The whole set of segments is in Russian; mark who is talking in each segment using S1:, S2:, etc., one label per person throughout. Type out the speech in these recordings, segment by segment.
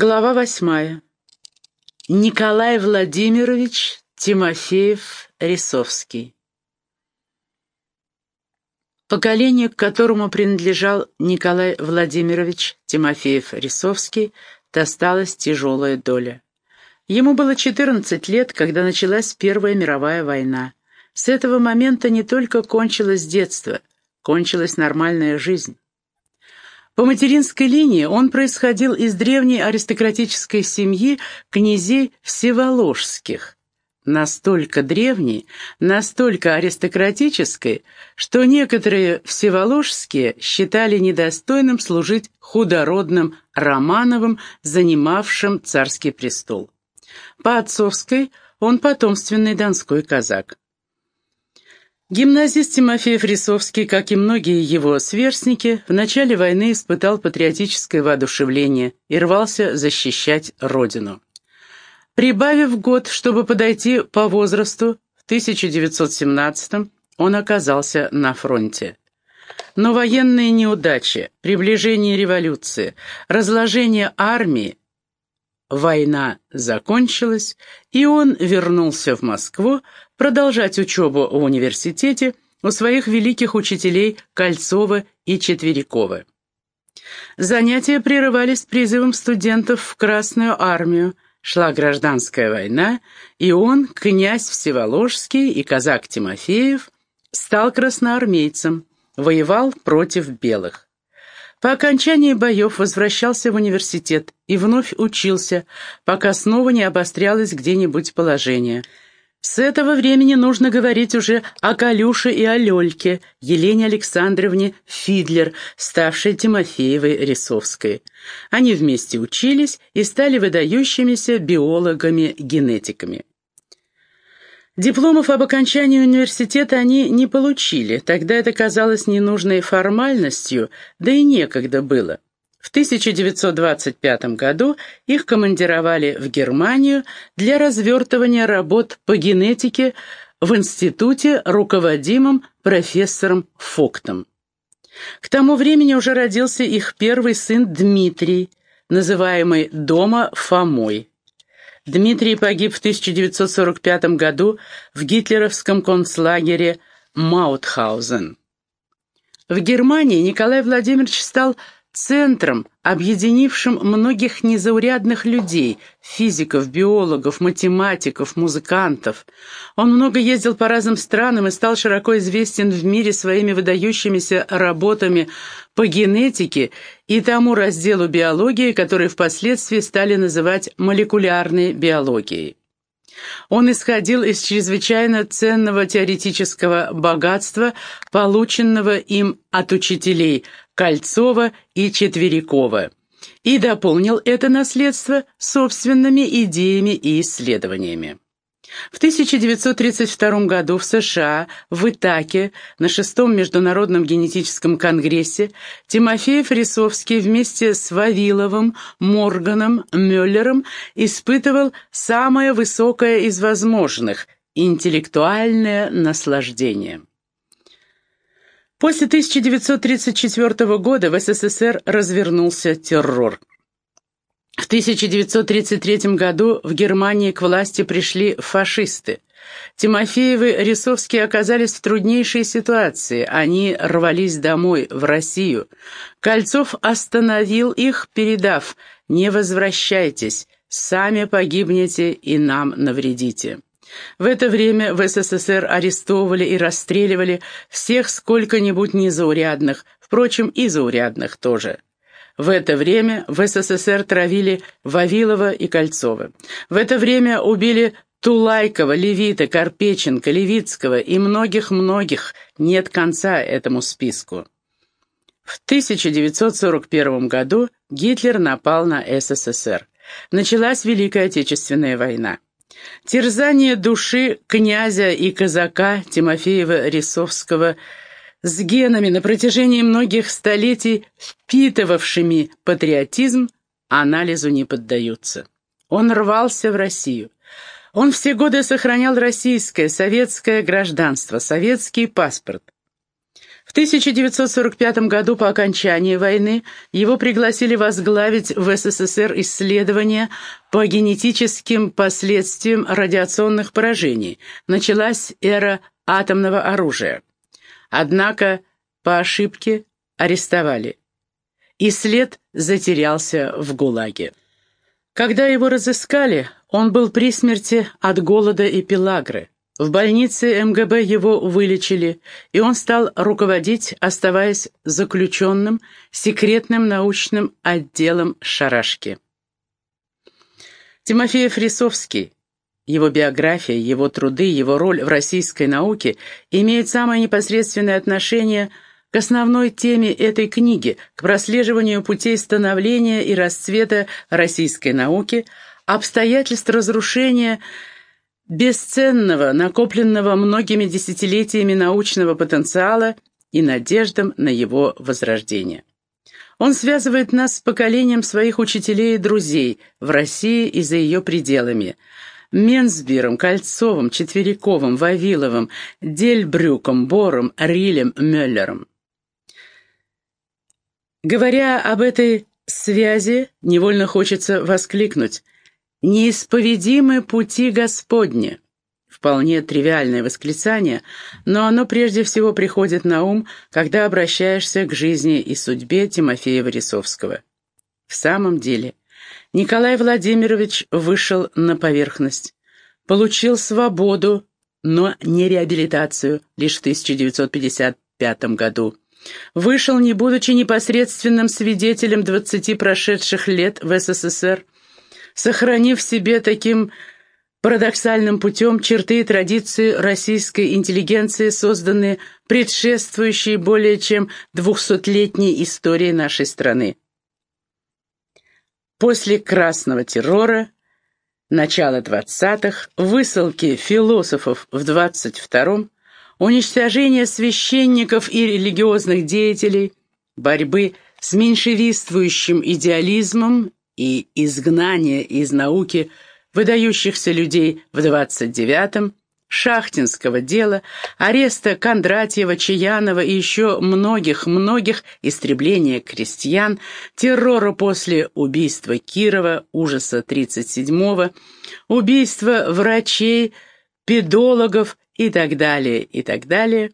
S1: Глава восьмая. Николай Владимирович Тимофеев-Рисовский. Поколение, к которому принадлежал Николай Владимирович Тимофеев-Рисовский, досталась тяжелая доля. Ему было 14 лет, когда началась Первая мировая война. С этого момента не только кончилось детство, кончилась нормальная жизнь. По материнской линии он происходил из древней аристократической семьи князей Всеволожских, настолько древней, настолько аристократической, что некоторые всеволожские считали недостойным служить худородным Романовым, занимавшим царский престол. По отцовской он потомственный донской казак. Гимназист Тимофей Фрисовский, как и многие его сверстники, в начале войны испытал патриотическое воодушевление и рвался защищать родину. Прибавив год, чтобы подойти по возрасту, в 1917-м он оказался на фронте. Но военные неудачи, приближение революции, разложение армии, война закончилась, и он вернулся в Москву, продолжать учебу в университете у своих великих учителей Кольцова и Четверякова. Занятия прерывались призывом студентов в Красную армию, шла гражданская война, и он, князь Всеволожский и казак Тимофеев, стал красноармейцем, воевал против белых. По окончании боев возвращался в университет и вновь учился, пока снова не обострялось где-нибудь положение – с этого времени нужно говорить уже о Калюше и о Лёльке, Елене Александровне Фидлер, ставшей Тимофеевой Рисовской. Они вместе учились и стали выдающимися биологами-генетиками. Дипломов об окончании университета они не получили, тогда это казалось ненужной формальностью, да и некогда было. В 1925 году их командировали в Германию для развертывания работ по генетике в институте, руководимом профессором Фоктом. К тому времени уже родился их первый сын Дмитрий, называемый дома Фомой. Дмитрий погиб в 1945 году в гитлеровском концлагере Маутхаузен. В Германии Николай Владимирович стал центром, объединившим многих незаурядных людей, физиков, биологов, математиков, музыкантов. Он много ездил по разным странам и стал широко известен в мире своими выдающимися работами по генетике и тому разделу биологии, который впоследствии стали называть молекулярной биологией. Он исходил из чрезвычайно ценного теоретического богатства, полученного им от учителей Кольцова и Четверякова, и дополнил это наследство собственными идеями и исследованиями. В 1932 году в США, в Итаке, на шестом международном генетическом конгрессе Тимофеев-Рисовский вместе с Вавиловым, Морганом, Мюллером испытывал самое высокое из возможных – интеллектуальное наслаждение. После 1934 года в СССР развернулся террор. В 1933 году в Германии к власти пришли фашисты. Тимофеевы Рисовские оказались в труднейшей ситуации. Они рвались домой, в Россию. Кольцов остановил их, передав «Не возвращайтесь, сами погибнете и нам навредите». В это время в СССР арестовывали и расстреливали всех сколько-нибудь незаурядных, впрочем, и заурядных тоже. В это время в СССР травили Вавилова и Кольцова. В это время убили Тулайкова, Левита, Карпеченко, Левицкого и многих-многих. Нет конца этому списку. В 1941 году Гитлер напал на СССР. Началась Великая Отечественная война. Терзание души князя и казака Тимофеева-Рисовского с генами на протяжении многих столетий, впитывавшими патриотизм, анализу не поддаются. Он рвался в Россию. Он все годы сохранял российское, советское гражданство, советский паспорт. В 1945 году по окончании войны его пригласили возглавить в СССР исследования по генетическим последствиям радиационных поражений. Началась эра атомного оружия. Однако по ошибке арестовали. И след затерялся в ГУЛАГе. Когда его разыскали, он был при смерти от голода и пелагры. В больнице МГБ его вылечили, и он стал руководить, оставаясь заключенным, секретным научным отделом «Шарашки». Тимофеев Рисовский, его биография, его труды, его роль в российской науке имеют самое непосредственное отношение к основной теме этой книги, к прослеживанию путей становления и расцвета российской науки, обстоятельств разрушения – бесценного, накопленного многими десятилетиями научного потенциала и надеждам на его возрождение. Он связывает нас с поколением своих учителей и друзей в России и за ее пределами. Менсбиром, Кольцовым, Четвериковым, Вавиловым, Дельбрюком, Бором, Рилем, Мюллером. Говоря об этой связи, невольно хочется воскликнуть – «Неисповедимы пути Господни». Вполне тривиальное восклицание, но оно прежде всего приходит на ум, когда обращаешься к жизни и судьбе Тимофея Борисовского. В самом деле, Николай Владимирович вышел на поверхность, получил свободу, но не реабилитацию лишь в 1955 году. Вышел, не будучи непосредственным свидетелем 20 прошедших лет в СССР, сохранив себе таким парадоксальным путем черты и традиции российской интеллигенции, созданные предшествующей более чем двухсотлетней истории нашей страны. После красного террора, начала 20-х, высылки философов в 22-м, уничтожение священников и религиозных деятелей, борьбы с меньшевистствующим идеализмом и изгнание из науки выдающихся людей в 29-м, Шахтинского дела, ареста Кондратьева, Чаянова и еще многих-многих, истребления крестьян, террора после убийства Кирова, ужаса 37-го, убийства врачей, педологов и так далее, и так далее.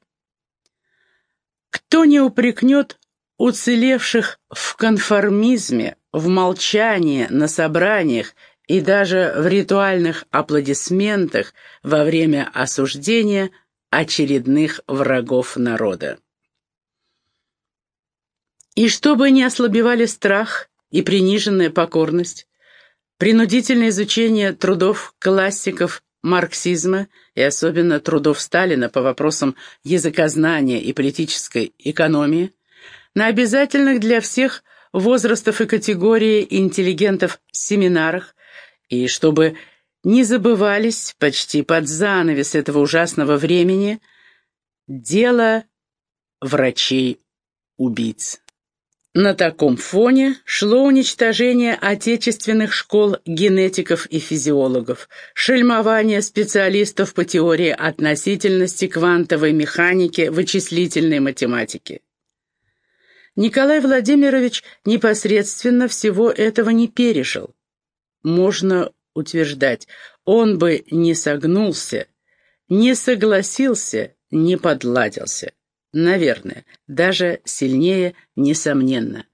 S1: Кто не упрекнет уцелевших в конформизме, в молчании, на собраниях и даже в ритуальных аплодисментах во время осуждения очередных врагов народа. И чтобы не ослабевали страх и приниженная покорность, принудительное изучение трудов классиков марксизма и особенно трудов Сталина по вопросам языкознания и политической экономии, на обязательных для всех возрастов и категории интеллигентов семинарах, и чтобы не забывались почти под занавес этого ужасного времени дело врачей-убийц. На таком фоне шло уничтожение отечественных школ генетиков и физиологов, шельмование специалистов по теории относительности, квантовой механики, вычислительной математики. Николай Владимирович непосредственно всего этого не пережил. Можно утверждать, он бы не согнулся, не согласился, не подладился. Наверное, даже сильнее, несомненно.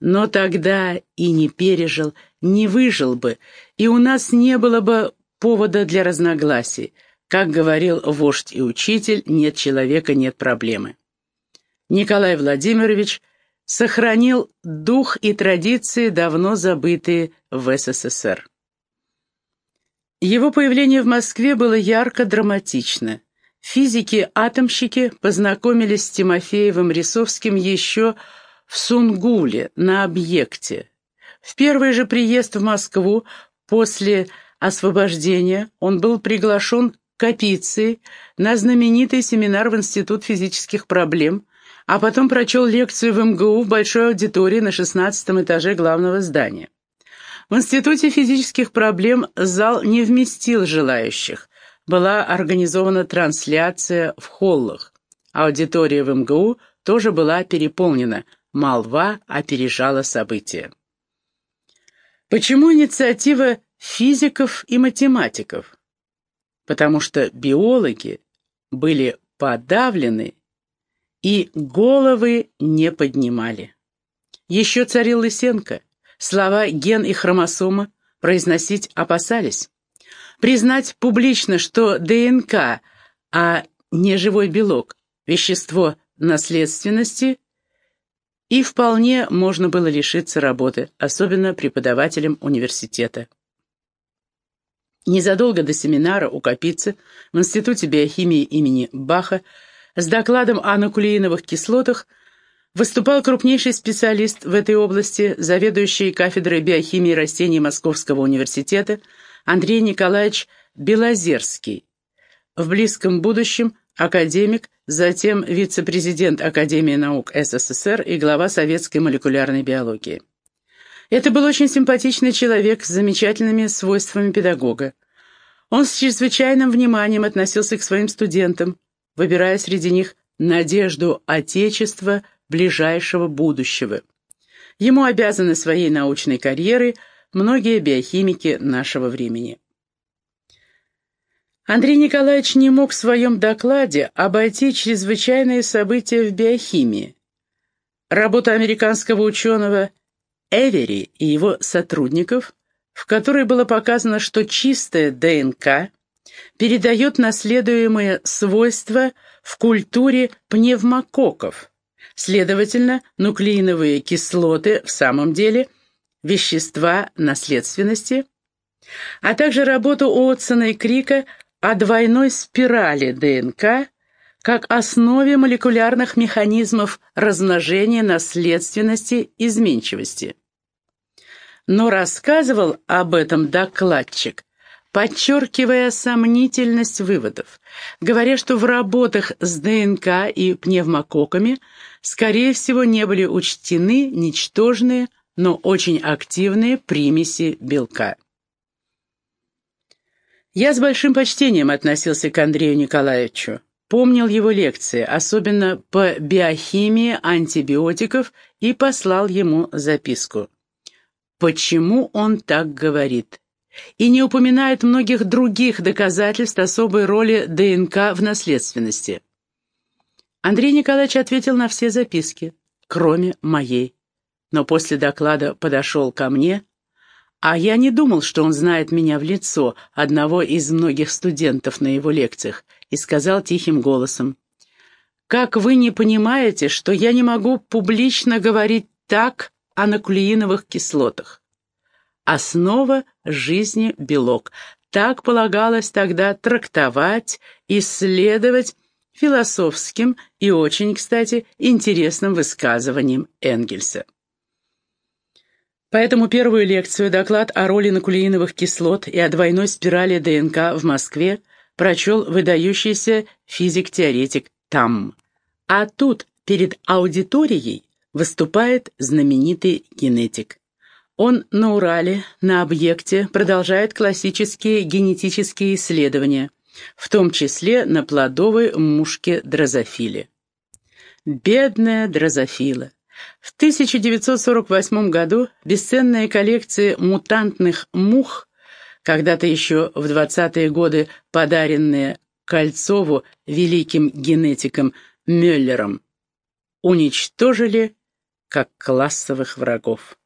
S1: Но тогда и не пережил, не выжил бы, и у нас не было бы повода для разногласий. Как говорил вождь и учитель, нет человека, нет проблемы. Николай Владимирович – сохранил дух и традиции, давно забытые в СССР. Его появление в Москве было ярко драматично. Физики-атомщики познакомились с Тимофеевым Рисовским еще в Сунгуле, на объекте. В первый же приезд в Москву после освобождения он был приглашен Капицей на знаменитый семинар в Институт физических проблем, а потом прочел лекцию в МГУ в большой аудитории на шестнадцатом этаже главного здания. В Институте физических проблем зал не вместил желающих. Была организована трансляция в холлах. Аудитория в МГУ тоже была переполнена, молва опережала события. Почему инициатива физиков и математиков? Потому что биологи были подавлены и головы не поднимали. Еще царил Лысенко. Слова «ген» и «хромосома» произносить опасались. Признать публично, что ДНК, а не живой белок, вещество наследственности, и вполне можно было лишиться работы, особенно преподавателям университета. Незадолго до семинара у Капицы в Институте биохимии имени Баха с докладом о нуклеиновых кислотах выступал крупнейший специалист в этой области, заведующий кафедрой биохимии растений Московского университета Андрей Николаевич Белозерский. В близком будущем академик, затем вице-президент Академии наук СССР и глава советской молекулярной биологии. Это был очень симпатичный человек с замечательными свойствами педагога. Он с чрезвычайным вниманием относился к своим студентам, выбирая среди них надежду Отечества ближайшего будущего. Ему обязаны своей научной карьерой многие биохимики нашего времени. Андрей Николаевич не мог в своем докладе обойти чрезвычайные события в биохимии. Работа американского ученого Эвери и его сотрудников, в которой было показано, что чистая ДНК передает наследуемые свойства в культуре пневмококков. Следовательно, нуклеиновые кислоты в самом деле вещества наследственности, а также работу Уотсона и Крика о двойной спирали ДНК как основе молекулярных механизмов размножения наследственности изменчивости. Но рассказывал об этом докладчик, подчеркивая сомнительность выводов, говоря, что в работах с ДНК и пневмококками, скорее всего, не были учтены ничтожные, но очень активные примеси белка. Я с большим почтением относился к Андрею Николаевичу. Помнил его лекции, особенно по биохимии антибиотиков, и послал ему записку. Почему он так говорит? И не упоминает многих других доказательств особой роли ДНК в наследственности. Андрей Николаевич ответил на все записки, кроме моей. Но после доклада подошел ко мне, а я не думал, что он знает меня в лицо, одного из многих студентов на его лекциях, и сказал тихим голосом. «Как вы не понимаете, что я не могу публично говорить так о нуклеиновых кислотах? Основа жизни — белок. Так полагалось тогда трактовать, исследовать философским и очень, кстати, интересным высказыванием Энгельса. Поэтому первую лекцию, доклад о роли нуклеиновых кислот и о двойной спирали ДНК в Москве, прочел выдающийся физик-теоретик Там. А тут, перед аудиторией, выступает знаменитый генетик. Он на Урале, на объекте, продолжает классические генетические исследования, в том числе на плодовой мушке дрозофиле. Бедная дрозофила. В 1948 году бесценные коллекции мутантных мух, когда-то еще в 20-е годы подаренные Кольцову великим генетиком Мюллером, уничтожили как классовых врагов.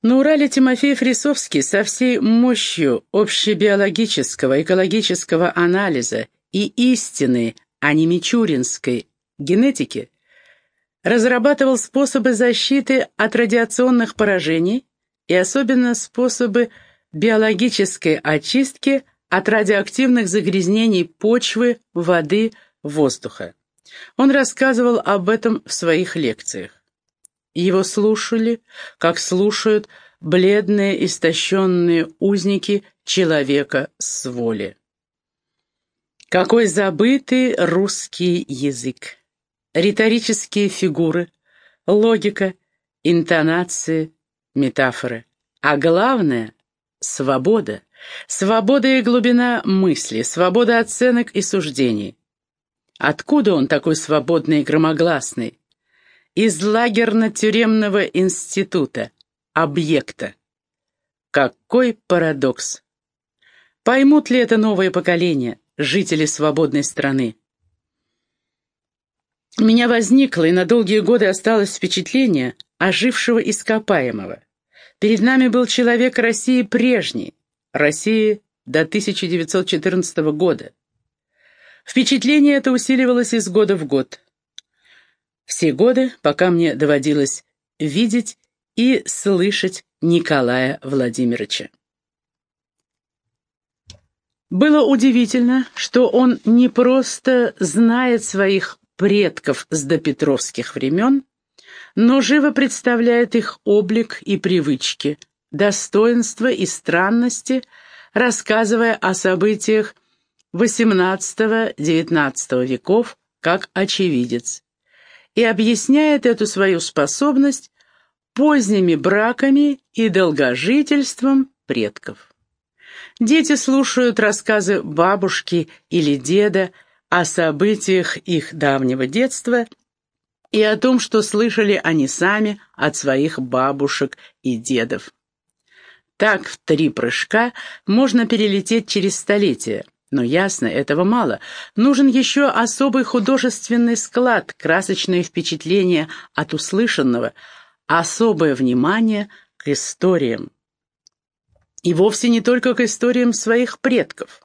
S1: На Урале Тимофей Фрисовский со всей мощью общебиологического экологического анализа и истины, а не мичуринской, генетики разрабатывал способы защиты от радиационных поражений и особенно способы биологической очистки от радиоактивных загрязнений почвы, воды, воздуха. Он рассказывал об этом в своих лекциях. Его слушали, как слушают бледные истощенные узники человека с воли. Какой забытый русский язык! риторические фигуры, логика, интонации, метафоры. А главное — свобода. Свобода и глубина мысли, свобода оценок и суждений. Откуда он такой свободный и громогласный? Из лагерно-тюремного института, объекта. Какой парадокс! Поймут ли это новое поколение, жители свободной страны? У меня возникло и на долгие годы осталось впечатление ожившего ископаемого. Перед нами был человек России прежний, России до 1914 года. Впечатление это усиливалось из года в год. Все годы, пока мне доводилось видеть и слышать Николая Владимировича. Было удивительно, что он не просто знает своих предков с допетровских времен, но живо представляет их облик и привычки, достоинства и странности, рассказывая о событиях XVIII-XIX веков как очевидец, и объясняет эту свою способность поздними браками и долгожительством предков. Дети слушают рассказы бабушки или деда о событиях их давнего детства и о том, что слышали они сами от своих бабушек и дедов. Так в три прыжка можно перелететь через столетия. Но ясно, этого мало. Нужен еще особый художественный склад, красочные впечатления от услышанного, особое внимание к историям. И вовсе не только к историям своих предков.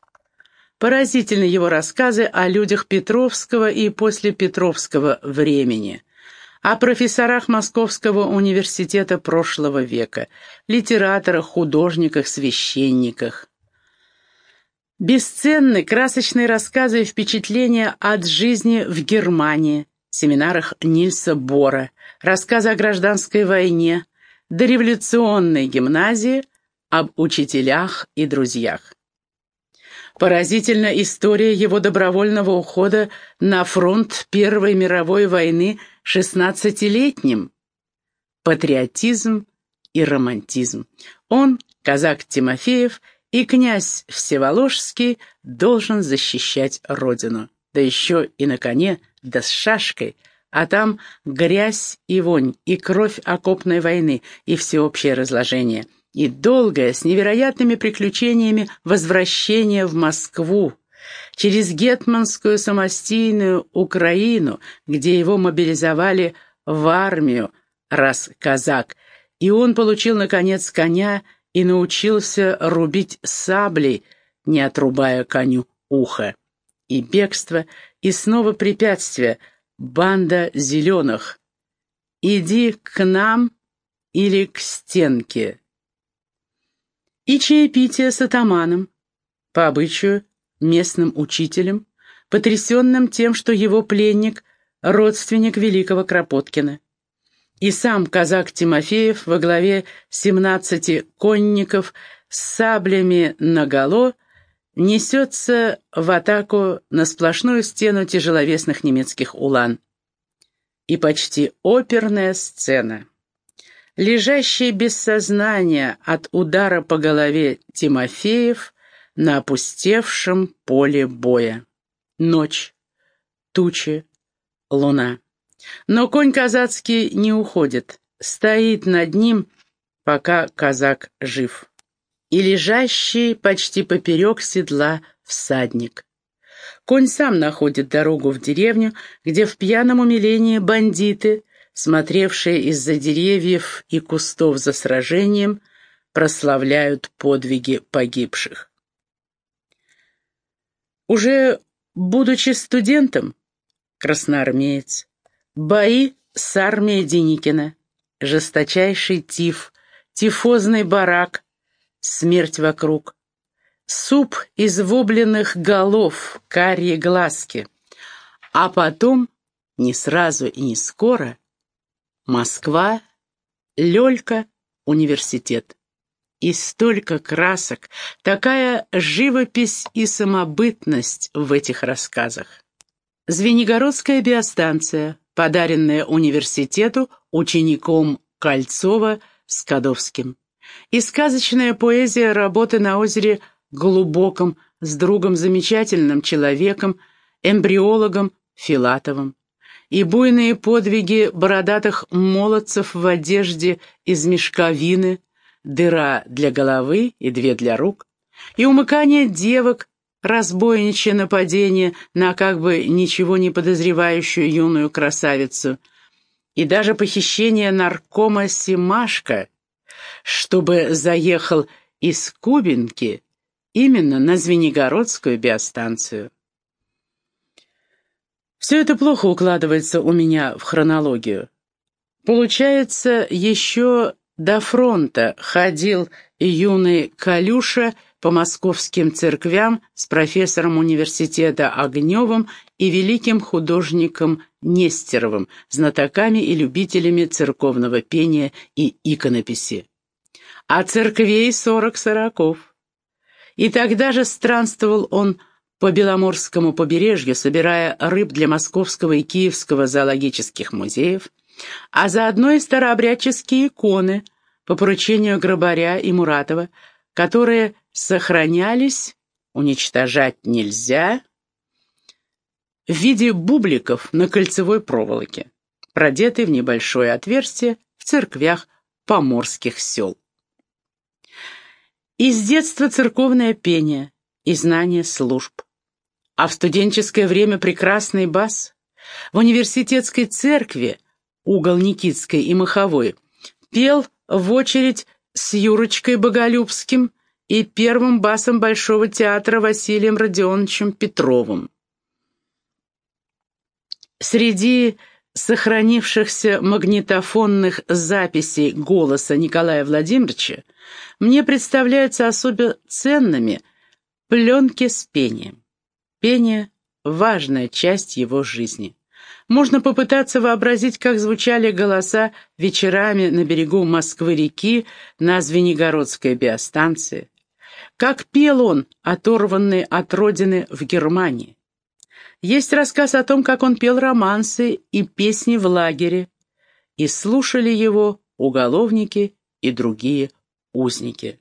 S1: Поразительны его рассказы о людях Петровского и после Петровского времени, о профессорах Московского университета прошлого века, литераторах, художниках, священниках. Бесценны красочные рассказы и впечатления от жизни в Германии, семинарах Нильса Бора, рассказы о гражданской войне, дореволюционной гимназии, об учителях и друзьях. Поразительна история его добровольного ухода на фронт Первой мировой войны шестнадцатилетним. Патриотизм и романтизм. Он, казак Тимофеев и князь Всеволожский должен защищать родину. Да еще и на коне, да с шашкой, а там грязь и вонь, и кровь окопной войны, и всеобщее разложение — и долгое, с невероятными приключениями, возвращение в Москву, через Гетманскую самостийную Украину, где его мобилизовали в армию, раз казак, и он получил, наконец, коня и научился рубить саблей, не отрубая коню ухо. И бегство, и снова препятствие, банда зеленых. «Иди к нам или к стенке», и чаепитие с атаманом, по обычаю местным учителем, потрясенным тем, что его пленник — родственник великого Кропоткина. И сам казак Тимофеев во главе семнадцати конников с саблями наголо несется в атаку на сплошную стену тяжеловесных немецких улан. И почти оперная сцена — лежащий без сознания от удара по голове Тимофеев на опустевшем поле боя. Ночь, тучи, луна. Но конь казацкий не уходит, стоит над ним, пока казак жив. И лежащий почти поперек седла всадник. Конь сам находит дорогу в деревню, где в пьяном умилении бандиты — смотревшие из-за деревьев и кустов за сражением, прославляют подвиги погибших. Уже будучи студентом, красноармеец, бои с армией Деникина, жесточайший тиф, тифозный барак, смерть вокруг, суп из вобленных голов, карие глазки, а потом, не сразу и не скоро, Москва, Лёлька, университет. И столько красок, такая живопись и самобытность в этих рассказах. Звенигородская биостанция, подаренная университету учеником Кольцова Скадовским. И сказочная поэзия работы на озере Глубоком с другом замечательным человеком, эмбриологом Филатовым, и буйные подвиги бородатых молодцев в одежде из мешковины, дыра для головы и две для рук, и умыкание девок, разбойничье нападение на как бы ничего не подозревающую юную красавицу, и даже похищение наркома Симашка, чтобы заехал из Кубинки именно на Звенигородскую биостанцию. Все это плохо укладывается у меня в хронологию. Получается, еще до фронта ходил юный Калюша по московским церквям с профессором университета Огневым и великим художником Нестеровым, знатоками и любителями церковного пения и иконописи. А церквей сорок сороков. И тогда же странствовал он по Беломорскому побережью, собирая рыб для Московского и Киевского зоологических музеев, а заодно и старообрядческие иконы по поручению Грабаря и Муратова, которые сохранялись, уничтожать нельзя, в виде бубликов на кольцевой проволоке, продетые в небольшое отверстие в церквях поморских сел. Из детства церковное пение и знание служб а в студенческое время прекрасный бас. В университетской церкви, угол Никитской и Маховой, пел в очередь с Юрочкой Боголюбским и первым басом Большого театра Василием Родионовичем Петровым. Среди сохранившихся магнитофонных записей голоса Николая Владимировича мне представляются особо ценными пленки с пением. Пение — важная часть его жизни. Можно попытаться вообразить, как звучали голоса вечерами на берегу Москвы-реки на Звенигородской биостанции. Как пел он, оторванный от родины в Германии. Есть рассказ о том, как он пел романсы и песни в лагере, и слушали его уголовники и другие узники.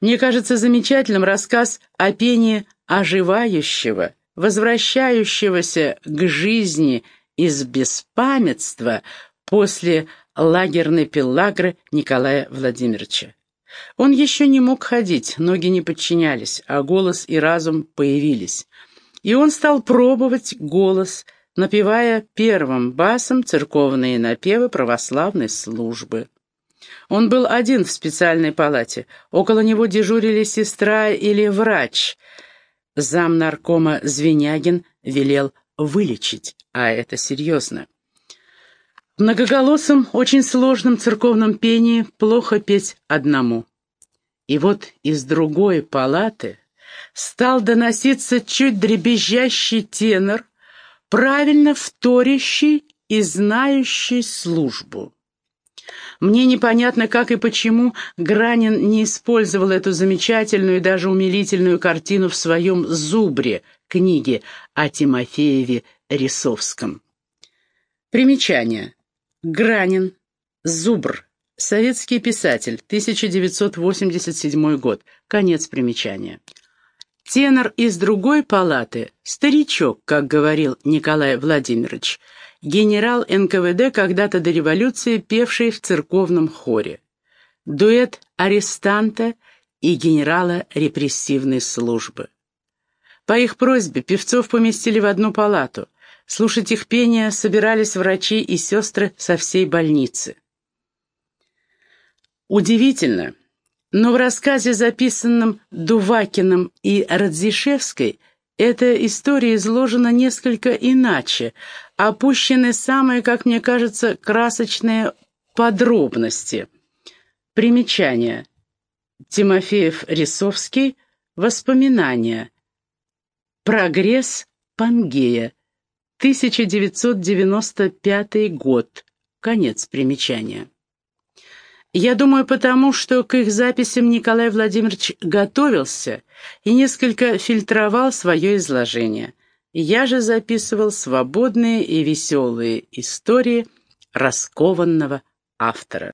S1: Мне кажется замечательным рассказ о пении оживающего, возвращающегося к жизни из беспамятства после лагерной пелагры Николая Владимировича. Он еще не мог ходить, ноги не подчинялись, а голос и разум появились. И он стал пробовать голос, напевая первым басом церковные напевы православной службы. Он был один в специальной палате. Около него дежурили сестра или врач — Зам наркома Звенягин велел вылечить, а это серьезно. Многоголосом, очень сложном церковном пении плохо петь одному. И вот из другой палаты стал доноситься чуть дребезжащий тенор, правильно вторящий и знающий службу. Мне непонятно, как и почему Гранин не использовал эту замечательную и даже умилительную картину в своем «Зубре» книге о Тимофееве Рисовском. Примечание. Гранин. Зубр. Советский писатель. 1987 год. Конец примечания. Тенор из другой палаты, старичок, как говорил Николай Владимирович, генерал НКВД, когда-то до революции певший в церковном хоре. Дуэт арестанта и генерала репрессивной службы. По их просьбе певцов поместили в одну палату. Слушать их пение собирались врачи и сестры со всей больницы. Удивительно, но в рассказе, записанном Дувакиным и Радзишевской, эта история изложена несколько иначе, опущены самые, как мне кажется, красочные подробности. Примечание. Тимофеев-Рисовский. Воспоминания. Прогресс Пангея. 1995 год. Конец примечания. Я думаю, потому что к их записям Николай Владимирович готовился и несколько фильтровал свое изложение. Я же записывал свободные и веселые истории раскованного автора.